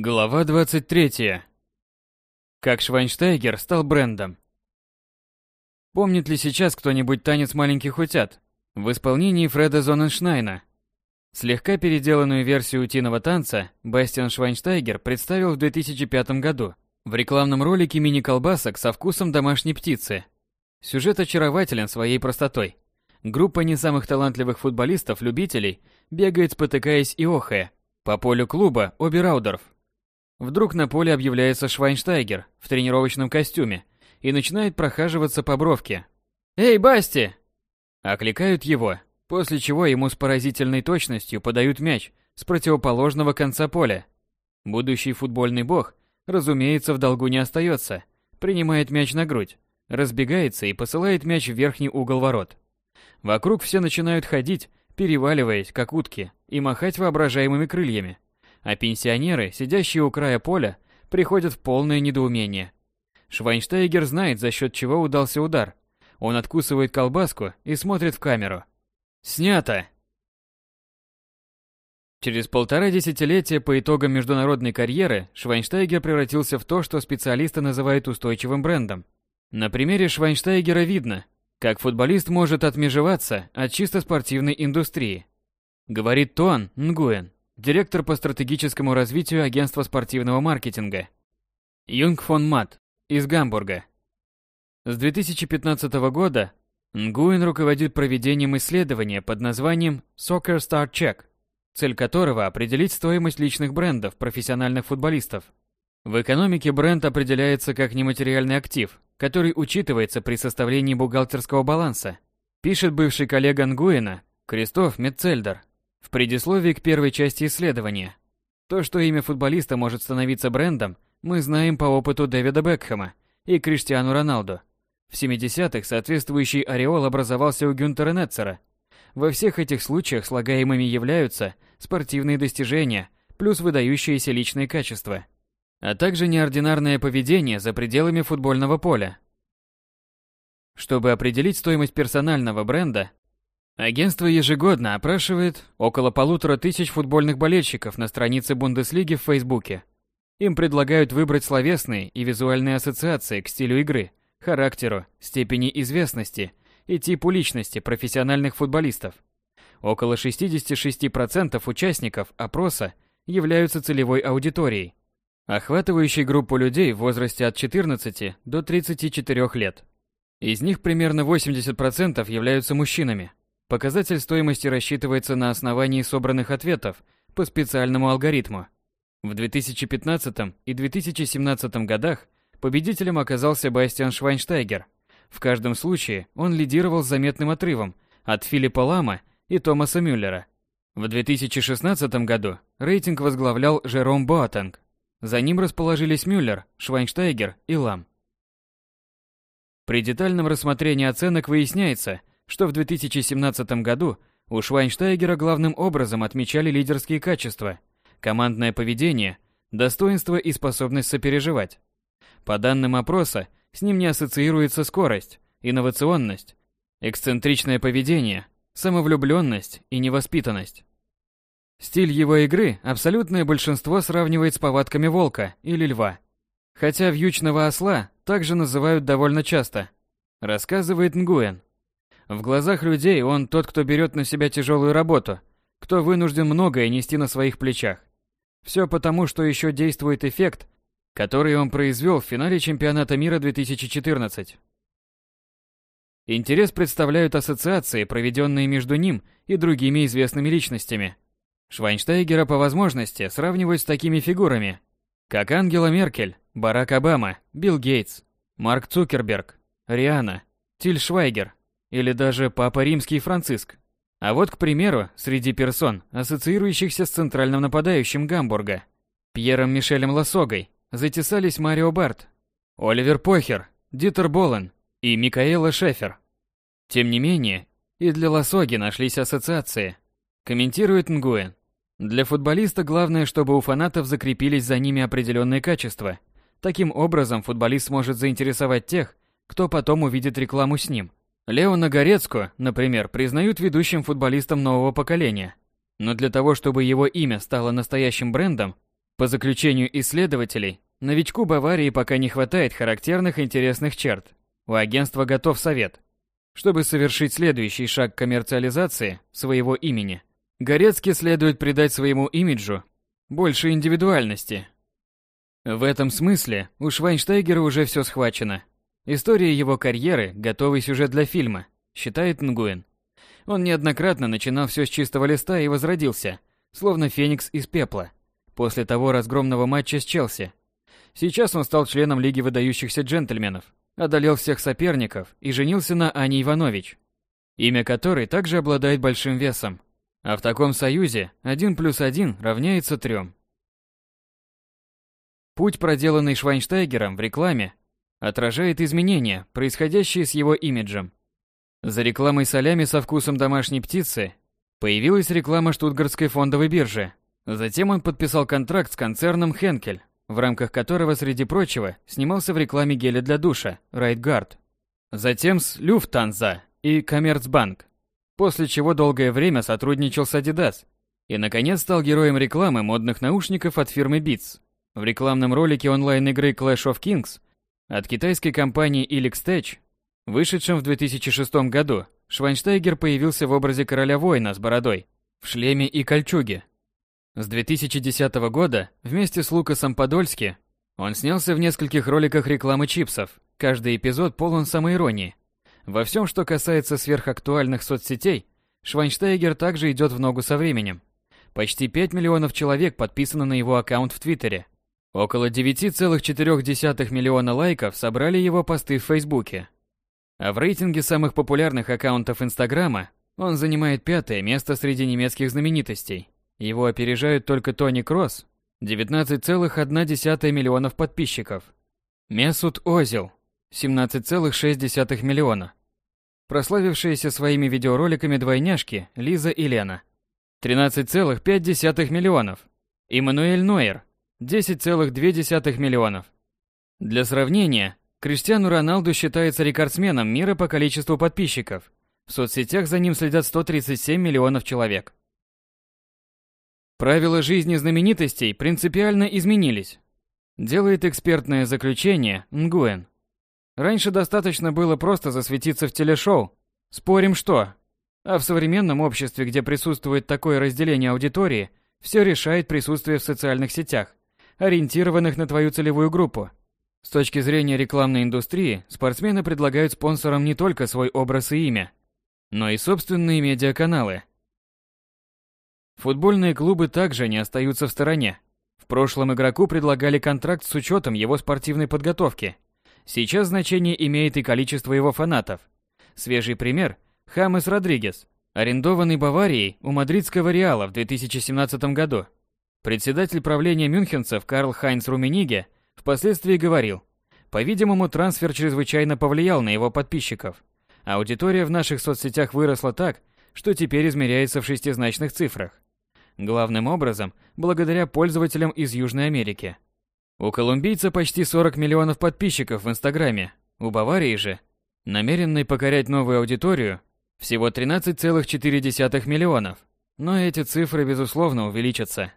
Глава 23. Как Швайнштайгер стал брендом. Помнит ли сейчас кто-нибудь танец маленьких утят в исполнении Фреда Зоненшнайна? Слегка переделанную версию утиного танца Бастиан Швайнштайгер представил в 2005 году в рекламном ролике мини-колбасок со вкусом домашней птицы. Сюжет очарователен своей простотой. Группа не самых талантливых футболистов-любителей бегает, спотыкаясь и охая, по полю клуба Обераудорф, Вдруг на поле объявляется Швайнштайгер в тренировочном костюме и начинает прохаживаться по бровке. «Эй, Басти!» Окликают его, после чего ему с поразительной точностью подают мяч с противоположного конца поля. Будущий футбольный бог, разумеется, в долгу не остается, принимает мяч на грудь, разбегается и посылает мяч в верхний угол ворот. Вокруг все начинают ходить, переваливаясь, как утки, и махать воображаемыми крыльями а пенсионеры, сидящие у края поля, приходят в полное недоумение. Швайнштейгер знает, за счет чего удался удар. Он откусывает колбаску и смотрит в камеру. Снято! Через полтора десятилетия по итогам международной карьеры Швайнштейгер превратился в то, что специалисты называют устойчивым брендом. На примере Швайнштейгера видно, как футболист может отмежеваться от чисто спортивной индустрии. Говорит Туан Нгуэн, директор по стратегическому развитию агентства спортивного маркетинга. Юнг фон Мат из Гамбурга. С 2015 года Нгуин руководит проведением исследования под названием Soccer Star Check, цель которого определить стоимость личных брендов профессиональных футболистов. В экономике бренд определяется как нематериальный актив, который учитывается при составлении бухгалтерского баланса, пишет бывший коллега Нгуина Кристоф Метцельдер. В предисловии к первой части исследования. То, что имя футболиста может становиться брендом, мы знаем по опыту Дэвида Бекхэма и Криштиану Роналду. В 70-х соответствующий ореол образовался у Гюнтера Нетцера. Во всех этих случаях слагаемыми являются спортивные достижения плюс выдающиеся личные качества, а также неординарное поведение за пределами футбольного поля. Чтобы определить стоимость персонального бренда, Агентство ежегодно опрашивает около полутора тысяч футбольных болельщиков на странице Бундеслиги в Фейсбуке. Им предлагают выбрать словесные и визуальные ассоциации к стилю игры, характеру, степени известности и типу личности профессиональных футболистов. Около 66% участников опроса являются целевой аудиторией, охватывающей группу людей в возрасте от 14 до 34 лет. Из них примерно 80% являются мужчинами, Показатель стоимости рассчитывается на основании собранных ответов по специальному алгоритму. В 2015 и 2017 годах победителем оказался Бастиан Швайнштайгер. В каждом случае он лидировал с заметным отрывом от Филиппа Лама и Томаса Мюллера. В 2016 году рейтинг возглавлял Жером Боатенг. За ним расположились Мюллер, Швайнштайгер и Лам. При детальном рассмотрении оценок выясняется, что в 2017 году у Швайнштайгера главным образом отмечали лидерские качества, командное поведение, достоинство и способность сопереживать. По данным опроса, с ним не ассоциируется скорость, инновационность, эксцентричное поведение, самовлюбленность и невоспитанность. Стиль его игры абсолютное большинство сравнивает с повадками волка или льва. Хотя вьючного осла также называют довольно часто, рассказывает Нгуэн. В глазах людей он тот, кто берет на себя тяжелую работу, кто вынужден многое нести на своих плечах. Все потому, что еще действует эффект, который он произвел в финале чемпионата мира 2014. Интерес представляют ассоциации, проведенные между ним и другими известными личностями. Швайнштейгера по возможности сравнивают с такими фигурами, как Ангела Меркель, Барак Обама, Билл Гейтс, Марк Цукерберг, Риана, Тиль Швайгер, или даже Папа Римский Франциск. А вот, к примеру, среди персон, ассоциирующихся с центральным нападающим Гамбурга, Пьером Мишелем Лосогой, затесались Марио Барт, Оливер Похер, Дитер Болен и Микаэла Шефер. Тем не менее, и для Лосоги нашлись ассоциации. Комментирует Нгуэн. Для футболиста главное, чтобы у фанатов закрепились за ними определенные качества. Таким образом, футболист сможет заинтересовать тех, кто потом увидит рекламу с ним. Леона Горецко, например, признают ведущим футболистом нового поколения. Но для того, чтобы его имя стало настоящим брендом, По заключению исследователей, новичку Баварии пока не хватает характерных интересных черт. У агентства готов совет. Чтобы совершить следующий шаг коммерциализации своего имени, Горецке следует придать своему имиджу больше индивидуальности. В этом смысле у Швайнштейгера уже все схвачено. История его карьеры – готовый сюжет для фильма, считает Нгуэн. Он неоднократно начинал все с чистого листа и возродился, словно феникс из пепла, после того разгромного матча с Челси. Сейчас он стал членом Лиги выдающихся джентльменов, одолел всех соперников и женился на Ане Иванович, имя которой также обладает большим весом. А в таком союзе один плюс один равняется трем. Путь, проделанный Швайнштайгером в рекламе, отражает изменения, происходящие с его имиджем. За рекламой солями со вкусом домашней птицы появилась реклама Штутгартской фондовой биржи. Затем он подписал контракт с концерном Хенкель, в рамках которого, среди прочего, снимался в рекламе геля для душа Райтгард. Затем с Люфтанза и Коммерцбанк, после чего долгое время сотрудничал с Adidas и, наконец, стал героем рекламы модных наушников от фирмы Beats. В рекламном ролике онлайн-игры Clash of Kings от китайской компании Elix Tech, вышедшем в 2006 году, Швайнштайгер появился в образе короля воина с бородой, в шлеме и кольчуге. С 2010 года вместе с Лукасом Подольски он снялся в нескольких роликах рекламы чипсов. Каждый эпизод полон самоиронии. Во всем, что касается сверхактуальных соцсетей, Швайнштайгер также идет в ногу со временем. Почти 5 миллионов человек подписаны на его аккаунт в Твиттере, Около 9,4 миллиона лайков собрали его посты в Фейсбуке. А в рейтинге самых популярных аккаунтов Инстаграма он занимает пятое место среди немецких знаменитостей. Его опережают только Тони Кросс, 19,1 миллионов подписчиков. Месут Озил, 17,6 миллиона. Прославившиеся своими видеороликами двойняшки Лиза и Лена, 13,5 миллионов. Иммануэль Нойер, 10,2 миллионов. Для сравнения, Криштиану Роналду считается рекордсменом мира по количеству подписчиков. В соцсетях за ним следят 137 миллионов человек. Правила жизни знаменитостей принципиально изменились. Делает экспертное заключение Нгуэн. Раньше достаточно было просто засветиться в телешоу. Спорим что? А в современном обществе, где присутствует такое разделение аудитории, все решает присутствие в социальных сетях ориентированных на твою целевую группу. С точки зрения рекламной индустрии, спортсмены предлагают спонсорам не только свой образ и имя, но и собственные медиаканалы. Футбольные клубы также не остаются в стороне. В прошлом игроку предлагали контракт с учетом его спортивной подготовки. Сейчас значение имеет и количество его фанатов. Свежий пример – Хамес Родригес, арендованный Баварией у мадридского Реала в 2017 году – Председатель правления мюнхенцев Карл Хайнц Румениге впоследствии говорил, по-видимому, трансфер чрезвычайно повлиял на его подписчиков. Аудитория в наших соцсетях выросла так, что теперь измеряется в шестизначных цифрах. Главным образом, благодаря пользователям из Южной Америки. У колумбийца почти 40 миллионов подписчиков в Инстаграме, у Баварии же, намеренной покорять новую аудиторию, всего 13,4 миллионов. Но эти цифры, безусловно, увеличатся.